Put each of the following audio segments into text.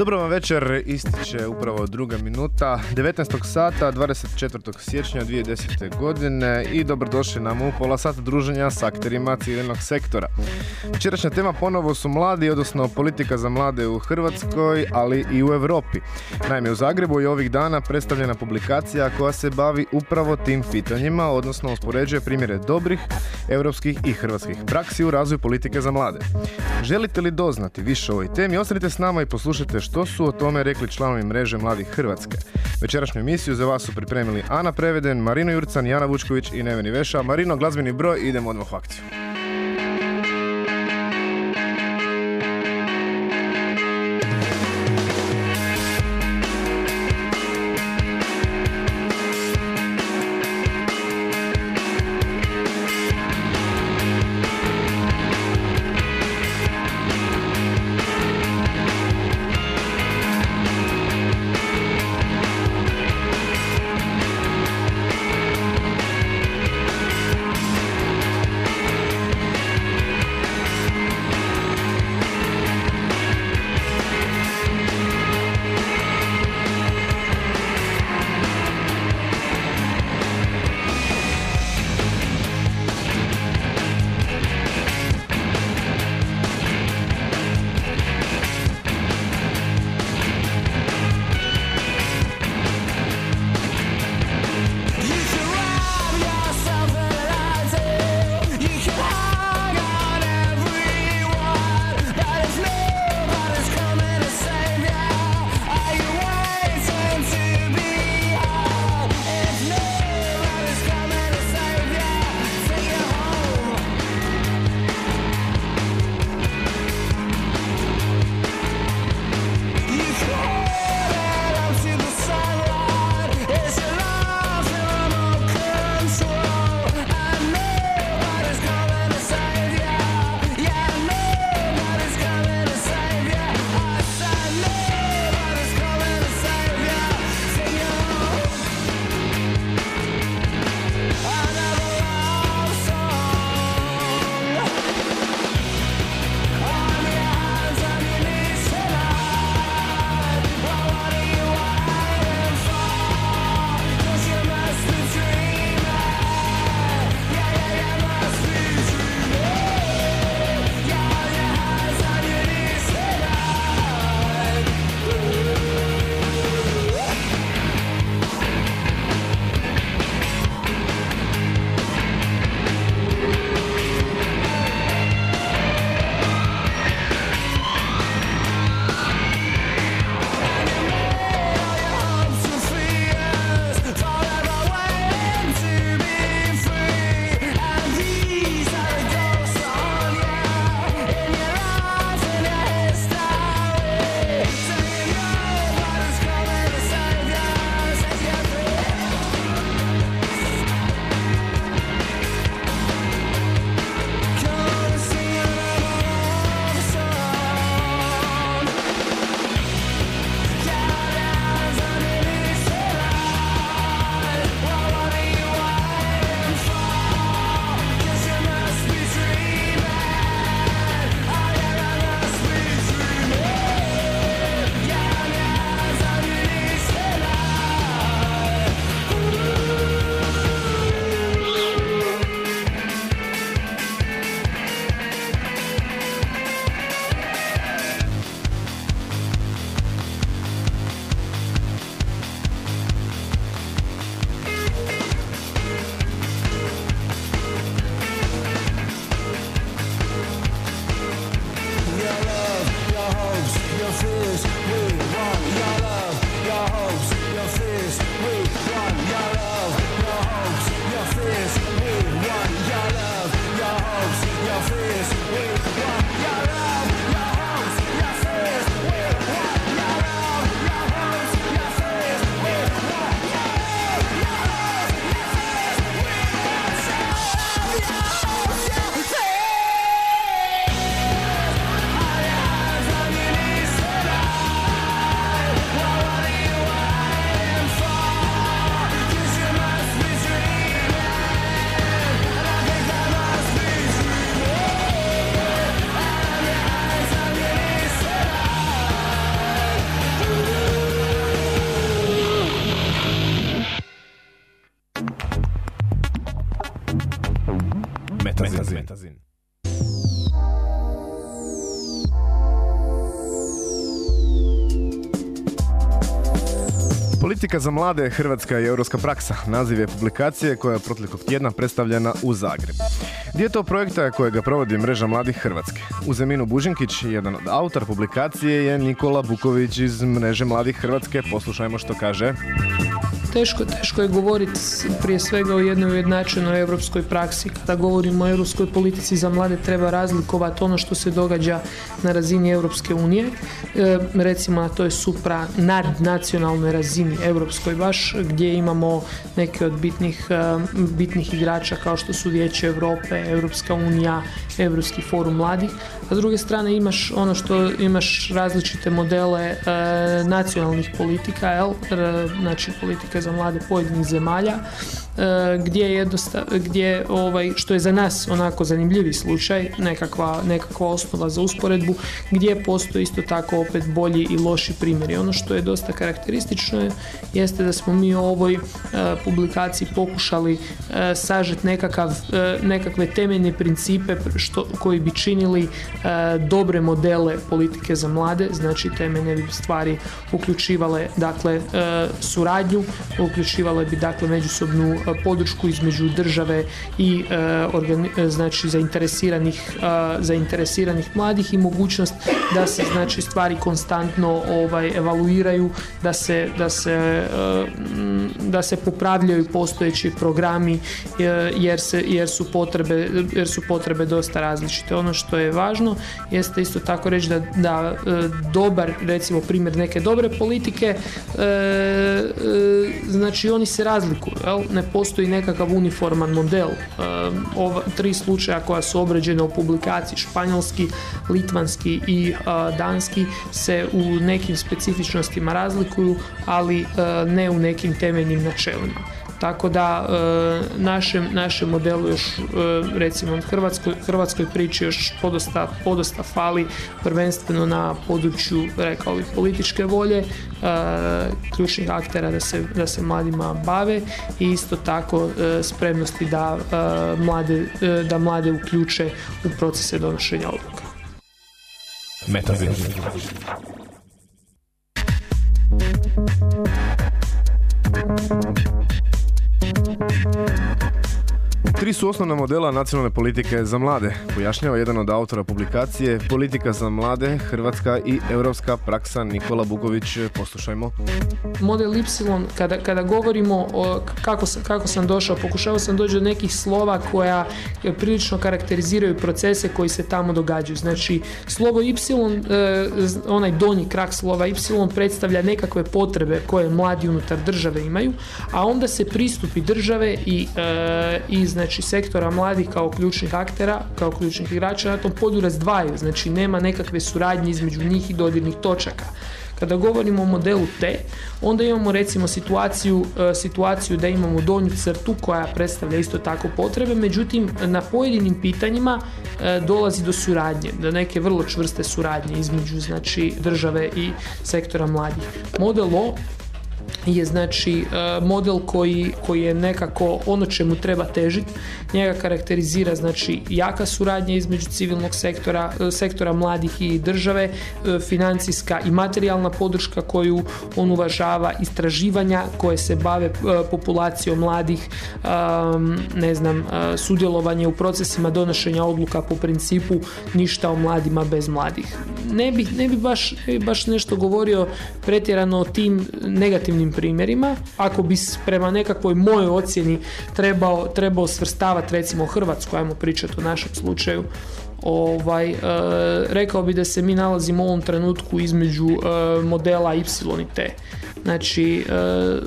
Dobro vam večer, ističe upravo druga minuta 19. sata 24. siječnja 2010. godine i dobrodošli nam u pola sata druženja s akterima civilnog sektora. Večerašnja tema ponovo su mladi, odnosno politika za mlade u Hrvatskoj, ali i u Europi. Naime, u Zagrebu je ovih dana predstavljena publikacija koja se bavi upravo tim pitanjima, odnosno uspoređuje primjere dobrih europskih i hrvatskih praksi u razvoju politike za mlade. Želite li doznati više o ovoj temi, ostanite s nama i poslušajte što su o tome rekli članovi mreže Mladih Hrvatske. Večerašnju emisiju za vas su pripremili Ana Preveden, Marino Jurcan, Jana Vučković i Neveni Veša. Marino, glazbeni broj, idemo odmah u akciju. Metazin. Metazin. Metazin. Politika za mlade, hrvatska i europska praksa, naziv je publikacije koja je proteklog tjedna predstavljena u Zagrebu. Dio to projekta kojega provodi mreža mladih Hrvatske. U Zeminu Bužinkić, jedan od autora publikacije je Nikola Buković iz mreže mladih Hrvatske. Poslušajmo što kaže. Teško, teško je govoriti prije svega o jednoj ujednačenoj europskoj praksi. Kada govorimo o europskoj politici za mlade treba razlikovati ono što se događa na razini Europske unije. E, recimo na toj supra nadnacionalnoj razini europskoj baš gdje imamo neke od bitnih, e, bitnih igrača kao što su Vijeće Europe, Europska unija, Europski forum mladih. A s druge strane imaš ono što imaš različite modele e, nacionalnih politika, jel? znači politika za mlade pojedinih zemalja gdje jednostav, gdje ovaj, što je za nas onako zanimljivi slučaj, nekakva, nekakva osnova za usporedbu, gdje postoji isto tako opet bolji i loši primjeri. Ono što je dosta karakteristično je, jeste da smo mi u ovoj e, publikaciji pokušali e, sažeti nekakav, nekakve temeljne principe što, koji bi činili dobre modele politike za mlade, znači temeljne bi stvari uključivale dakle suradnju, uključivale bi dakle međusobnu podršku između države i e, e, znači zainteresiranih, e, zainteresiranih mladih i mogućnost da se znači stvari konstantno ovaj evaluiraju, da se, da se, da se popravljaju postojeći programi jer, se, jer, su potrebe, jer su potrebe dosta različite. Ono što je važno jeste isto tako reći da, da dobar recimo primjer neke dobre politike znači oni se razlikuju, jel? ne postoji nekakav uniforman model. Ova, tri slučaja koja su obrađene u publikaciji, španjolski, litvanski i danski, se u nekim specifičnostima razlikuju, ali ne u nekim temeljnim načelima. Tako da e, našem, našem modelu još e, recimo Hrvatskoj, Hrvatskoj priči još podosta, podosta fali prvenstveno na području rekao bih političke volje e, ključnih aktera da se, da se mladima bave i isto tako spremnosti da mlade, da mlade uključe u procese donošenja odluka. Thank you. Tri su osnovna modela nacionalne politike za mlade, pojašnjava jedan od autora publikacije Politika za mlade, Hrvatska i europska praksa Nikola Buković. Poslušajmo. Model Y, kada, kada govorimo o kako kako sam došao, pokušao sam doći do nekih slova koja prilično karakteriziraju procese koji se tamo događaju. Znači, slovo Y, e, onaj donji krak slova Y predstavlja nekakve potrebe koje mladi unutar države imaju, a onda se pristupi države i, e, i znači znači sektora mladih kao ključnih aktera, kao ključnih igrača na tom polju razdvajaju, znači nema nekakve suradnje između njih i dodirnih točaka. Kada govorimo o modelu T, onda imamo recimo situaciju, e, situaciju da imamo donju crtu koja predstavlja isto tako potrebe, međutim na pojedinim pitanjima e, dolazi do suradnje, do neke vrlo čvrste suradnje između znači države i sektora mladih. Model O je znači e, model koji, koji je nekako ono čemu treba težiti. Njega karakterizira znači jaka suradnja između civilnog sektora, e, sektora mladih i države, e, financijska i materijalna podrška koju on uvažava, istraživanja koje se bave populacijom mladih, ne znam, sudjelovanje u procesima donošenja odluka po principu ništa o mladima bez mladih. Ne bi, ne bi, baš, ne bi baš nešto govorio pretjerano o tim negativnim primjerima. Ako bi prema nekakvoj mojoj ocjeni trebao, trebao svrstavati recimo Hrvatsku, ajmo pričati o našem slučaju, ovaj, e, rekao bi da se mi nalazimo u ovom trenutku između e, modela Y i T. Znači, e,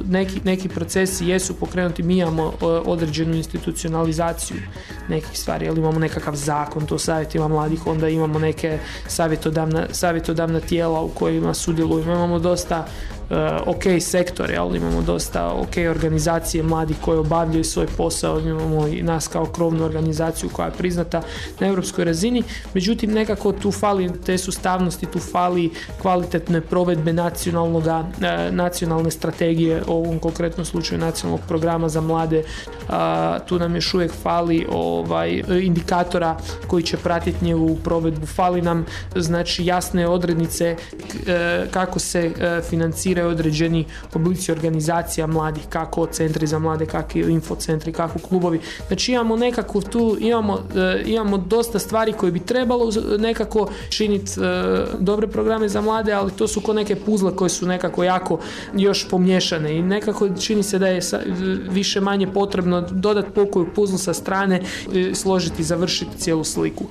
neki, neki procesi jesu pokrenuti, mi imamo određenu institucionalizaciju nekih stvari, ali imamo nekakav zakon, to savjetima mladih, onda imamo neke savjetodavna, savjetodavna tijela u kojima sudjelujemo, imamo dosta ok sektor, jel? imamo dosta ok organizacije mladih koje obavljaju svoj posao, imamo i nas kao krovnu organizaciju koja je priznata na europskoj razini, međutim nekako tu fali te sustavnosti, tu fali kvalitetne provedbe nacionalnoga, eh, nacionalne strategije, u ovom konkretnom slučaju nacionalnog programa za mlade, tu nam još uvijek fali ovaj, indikatora koji će pratiti njegovu provedbu, fali nam znači jasne odrednice eh, kako se financira formiraju određeni oblici organizacija mladih, kako centri za mlade, kako infocentri, kako klubovi. Znači imamo nekako tu, imamo, e, imamo dosta stvari koje bi trebalo nekako činiti e, dobre programe za mlade, ali to su ko neke puzle koje su nekako jako još pomješane i nekako čini se da je više manje potrebno dodati pokoju puzlu sa strane, složiti i završiti cijelu sliku.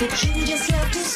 But you just love to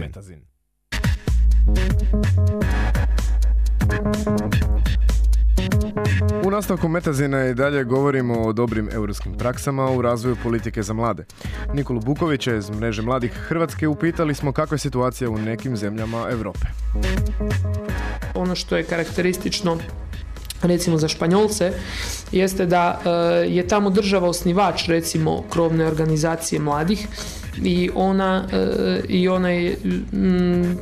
Metazin. Metazin. U nastavku Metazina i dalje govorimo o dobrim europskim praksama u razvoju politike za mlade. Nikolu Bukovića iz Mreže mladih Hrvatske upitali smo kakva je situacija u nekim zemljama Europe. Ono što je karakteristično recimo za Španjolce, jeste da e, je tamo država osnivač recimo krovne organizacije mladih i ona e, i ona je mm,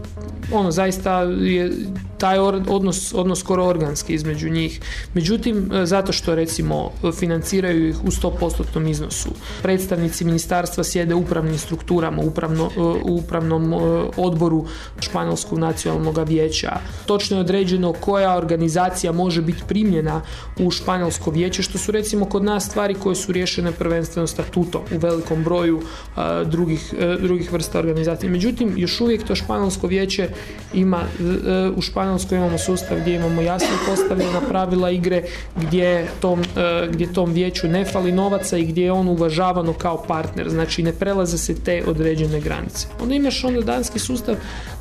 ono zaista je taj odnos, odnos skoro organski između njih. Međutim, e, zato što recimo financiraju ih u 100% iznosu. Predstavnici ministarstva sjede u upravnim strukturama, upravno, e, u upravnom odboru Španjolskog nacionalnog vijeća. Točno je određeno koja organizacija može biti primljena u Španjolsko vijeće, što su recimo kod nas stvari koje su riješene prvenstveno statutom u velikom broju drugih, e, drugih vrsta organizacije. Međutim, još uvijek to španjolsko vijeće ima, e, u Španjolskoj imamo sustav gdje imamo jasno postavljena pravila igre, gdje tom, e, gdje tom vijeću ne fali novaca i gdje je on uvažavano kao partner, znači ne prelaze se te određene granice. Onda imaš onda danski sustav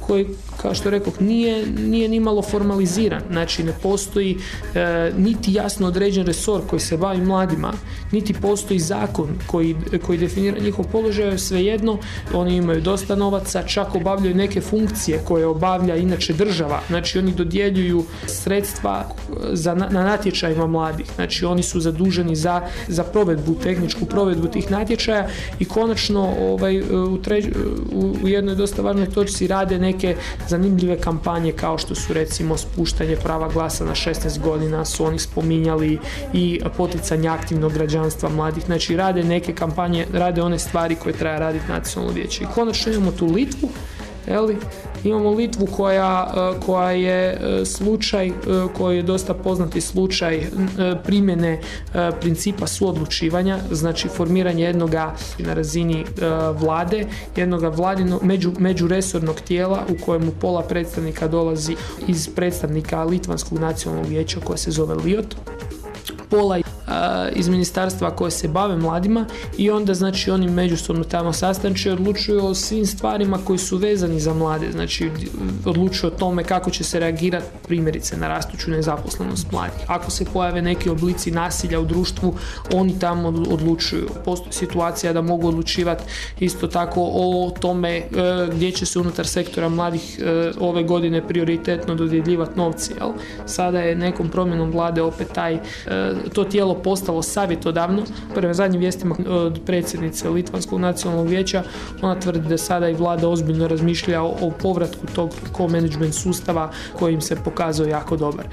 koji, kao što rekao, nije, nije ni malo formaliziran. Znači, ne postoji e, niti jasno određen resor koji se bavi mladima, niti postoji zakon koji, koji definira njihov položaj, svejedno, oni imaju dosta novaca, čak obavljaju neke funkcije koje obavlja inače država. Znači, oni dodjeljuju sredstva za, na, natječajima mladih. Znači, oni su zaduženi za, za provedbu, tehničku provedbu tih natječaja i konačno ovaj, u, u, u jednoj dosta važnoj točci rade neke neke zanimljive kampanje kao što su recimo spuštanje prava glasa na 16 godina su oni spominjali i poticanje aktivnog građanstva mladih. Znači rade neke kampanje, rade one stvari koje treba raditi nacionalno vijeće. I konačno imamo tu Litvu Eli, imamo Litvu koja, e, koja je e, slučaj, e, koji je dosta poznati slučaj primjene principa suodlučivanja, znači formiranje jednoga na razini vlade, jednoga vladino, među, međuresornog tijela u kojemu pola predstavnika dolazi iz predstavnika Litvanskog nacionalnog vijeća koje se zove LIOT, pola iz ministarstva koje se bave mladima i onda znači oni međusobno tamo sastanče odlučuju o svim stvarima koji su vezani za mlade, znači odlučuju o tome kako će se reagirati primjerice na rastuću nezaposlenost mladih. Ako se pojave neki oblici nasilja u društvu, oni tamo odlučuju. Postoji situacija da mogu odlučivati isto tako o tome e, gdje će se unutar sektora mladih e, ove godine prioritetno dodjeljivati novci. Jel? Sada je nekom promjenom vlade opet taj, e, to tijelo postalo savjetodavno. Prema zadnjim vijestima od predsjednice Litvanskog nacionalnog vijeća ona tvrdi da sada i vlada ozbiljno razmišlja o, povratku tog co-management sustava koji im se pokazao jako dobar.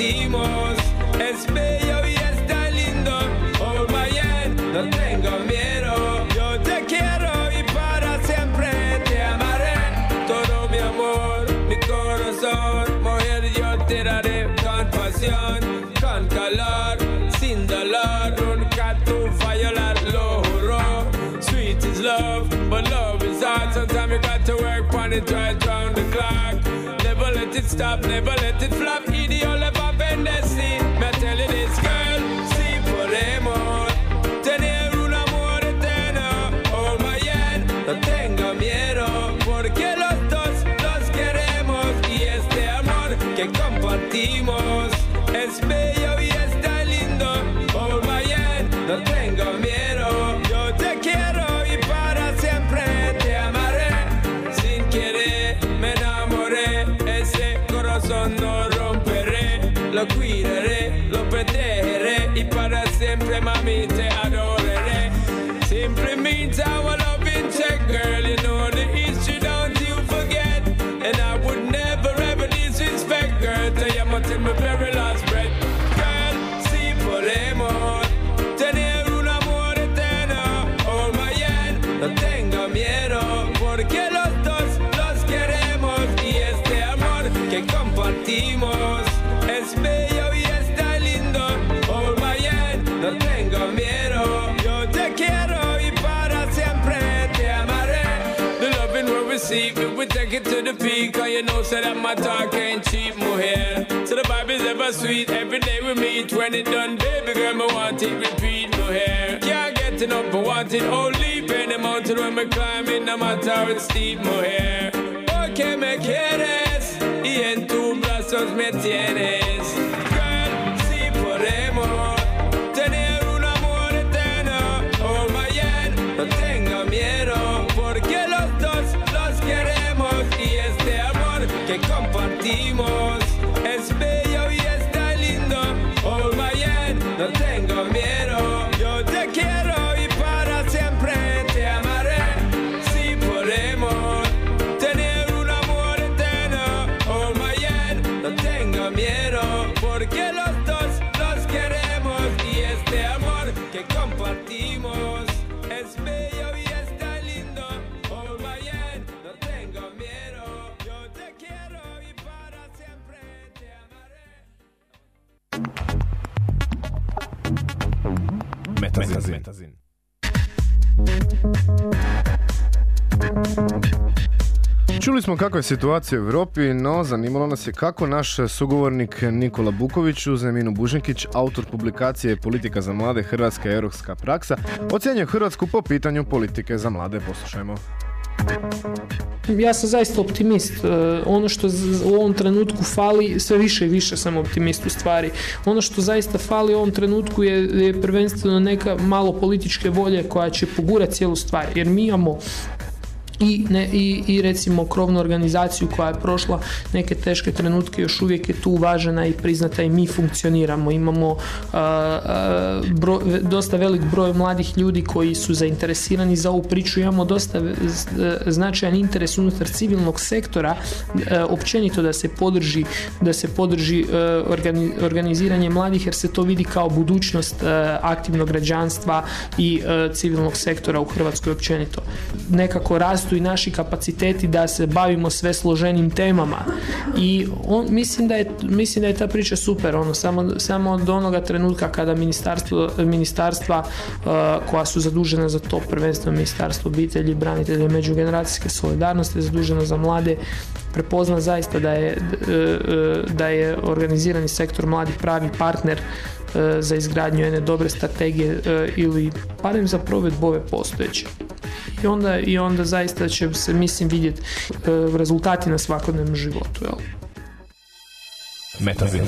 Compartimos es bello y está lindo. Oh my yeah, no tengo miedo, yo te quiero y para siempre te amaré. Todo mi amor, mi corazón, mujer, yo te daré con pasión. Con calor, sin dolor. Nunca tú violarlo, juro. Sweet is love, but love is hard. Sometimes you got to work on it right round the clock. Never let it stop, never let it flop. Idiot, see. them, them a meet peak, cause you know, say that my talk ain't cheap, mohair. So the vibe is ever sweet, every day we meet. When it done, baby girl, me want it repeat, mohair. Can't get enough, but want it only. Pay the mountain when me climb it, no matter how it's steep, mohair. Ok, me quieres, y en tu brazos me tienes. Compartimos amaré. Metazin. Čuli smo kakva je situacija u Europi, no zanimalo nas je kako naš sugovornik Nikola Buković uz Eminu Bužinkić, autor publikacije Politika za mlade, Hrvatska i europska praksa, ocjenjuje Hrvatsku po pitanju politike za mlade. Poslušajmo. Ja sam zaista optimist. E, Ono što u ovom trenutku fali, sve više i više sam optimist u stvari. Ono što zaista fali u ovom trenutku je, je prvenstveno neka malo političke volje koja će pogurati cijelu stvar. Jer mi imamo i, ne, i, i recimo krovnu organizaciju koja je prošla neke teške trenutke još uvijek je tu uvažena i priznata i mi funkcioniramo. Imamo a, bro- dosta velik broj mladih ljudi koji su zainteresirani za ovu priču. Imamo dosta e, značajan interes unutar civilnog sektora e, općenito da se podrži da se podrži e, organi- organiziranje mladih jer se to vidi kao budućnost aktivnog građanstva i civilnog sektora u Hrvatskoj općenito. Nekako rastu i naši kapaciteti da se bavimo sve složenim temama. I on, mislim, da je, mislim da je ta priča super, ono, samo, samo od onoga trenutka kada ministarstvo, ministarstva e, koja su zadužena za to, prvenstveno ministarstvo obitelji, branitelja i međugeneracijske solidarnosti, zaduženo za mlade, prepozna zaista da je, e, e, da je organizirani sektor mladih pravi partner za izgradnju jedne dobre strategije e, ili barem za provedbu ove postojeće. I onda, I onda zaista će se, mislim, vidjeti e, rezultati na svakodnevnom životu. Jel? Metazin.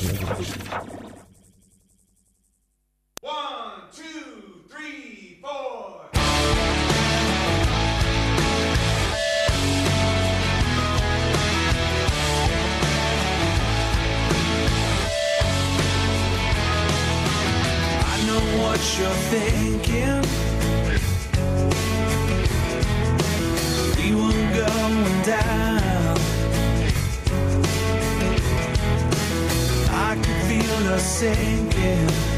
We were going down. I could feel us sinking.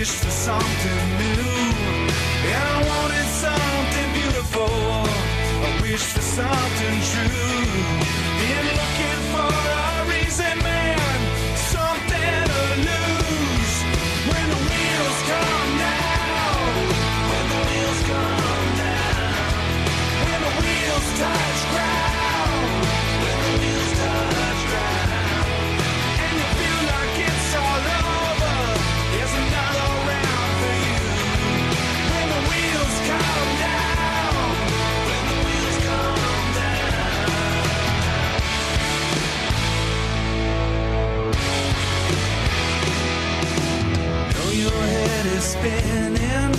Wished for something new. And I wanted something beautiful. I wished for something true. Been looking for a reason, spinning.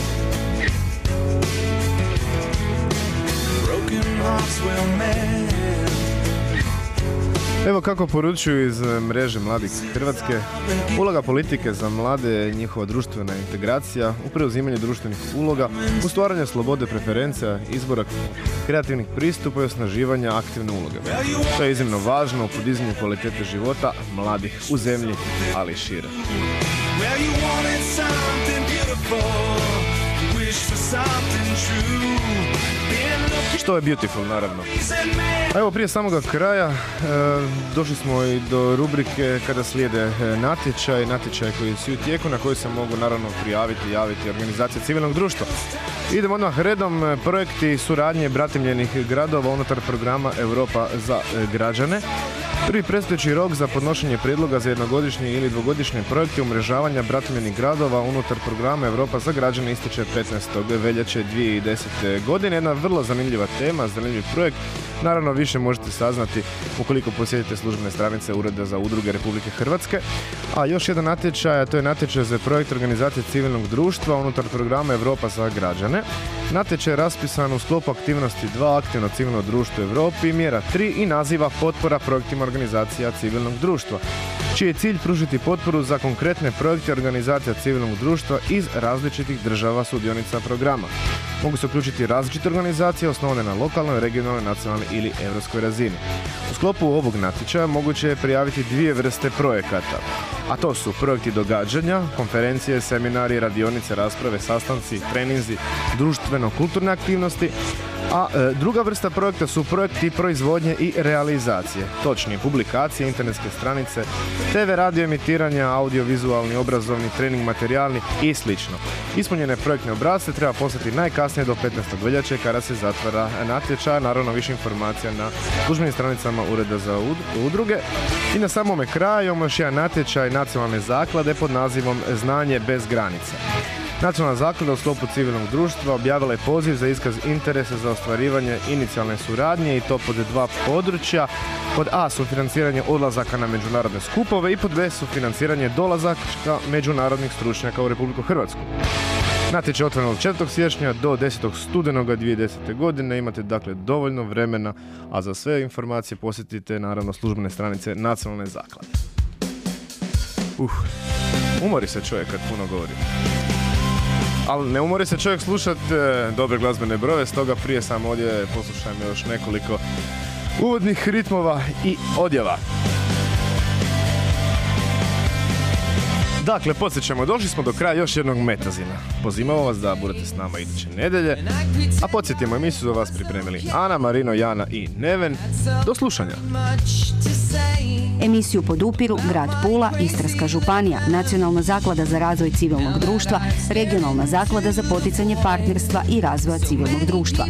Broken hearts will mend. Evo kako poručuju iz e, mreže Mladih Hrvatske, uloga politike za mlade je njihova društvena integracija u preuzimanju društvenih uloga, u stvaranju slobode preferencija, izbora kreativnih pristupa i osnaživanja aktivne uloge. To je iznimno važno u podizanju kvalitete života mladih u zemlji, ali i šire. Well, you wanted something beautiful, you wished for something true. Been Što je beautiful, naravno. A evo prije samoga kraja e, došli smo i do rubrike kada slijede e, natječaj, natječaj koji su u tijeku na koji se mogu naravno prijaviti, javiti organizacije civilnog društva. Idemo odmah redom, e, projekti suradnje bratimljenih gradova unutar programa Europa za građane. Prvi predstojeći rok za podnošenje prijedloga za jednogodišnje ili dvogodišnje projekte umrežavanja bratimljenih gradova unutar programa Europa za građane ističe 15. veljače 2010. godine. Jedna vrlo zanimljiva tema, zanimljiv projekt. Naravno, više možete saznati ukoliko posjetite službene stranice Ureda za udruge Republike Hrvatske. A još jedan natječaj, a to je natječaj za projekt organizacije civilnog društva unutar programa Europa za građane. Natječaj je raspisan u sklopu aktivnosti 2 aktivno civilno društvo u Europi mjera 3 i naziva potpora projektima organizacija civilnog društva čiji je cilj pružiti potporu za konkretne projekte organizacija civilnog društva iz različitih država sudionica programa. Mogu se uključiti različite organizacije osnovane na lokalnoj, regionalnoj, nacionalnoj ili europskoj razini. U sklopu ovog natječaja moguće je prijaviti dvije vrste projekata, a to su projekti događanja, konferencije, seminari, radionice, rasprave, sastanci, treninzi, društveno-kulturne aktivnosti, a e, druga vrsta projekta su projekti proizvodnje i realizacije, točnije publikacije, internetske stranice, TV radio emitiranja, audiovizualni, obrazovni, trening materijalni i slično. Ispunjene projektne obrazce treba poslati najkasnije do 15. veljače kada se zatvara natječaj, naravno više informacija na službenim stranicama Ureda za ud- udruge. I na samome kraju imamo još jedan natječaj nacionalne zaklade pod nazivom Znanje bez granica. Nacionalna zaklada u sklopu civilnog društva objavila je poziv za iskaz interesa za ostvarivanje inicijalne suradnje i to pod dva područja. Pod A su financiranje odlazaka na međunarodne skupove i pod B su financiranje dolazaka međunarodnih stručnjaka u Republiku Hrvatsku. Natječaj je otvoren od 4. siječnja do 10. studenoga 2010. godine. Imate dakle dovoljno vremena, a za sve informacije posjetite naravno službene stranice Nacionalne zaklade. Uh, umori se čovjek kad puno govori. Ali ne umori se čovjek slušat e, dobre glazbene brove, stoga prije sam ovdje poslušajmo još nekoliko uvodnih ritmova i odjeva. Dakle, podsjećamo, došli smo do kraja još jednog metazina. Pozivamo vas da budete s nama iduće nedelje, a podsjetimo, emisiju za vas pripremili Ana, Marino, Jana i Neven. Do slušanja. Emisiju podupiru Grad Pula, Istarska županija, Nacionalna zaklada za razvoj civilnog društva, Regionalna zaklada za poticanje partnerstva i razvoja civilnog društva.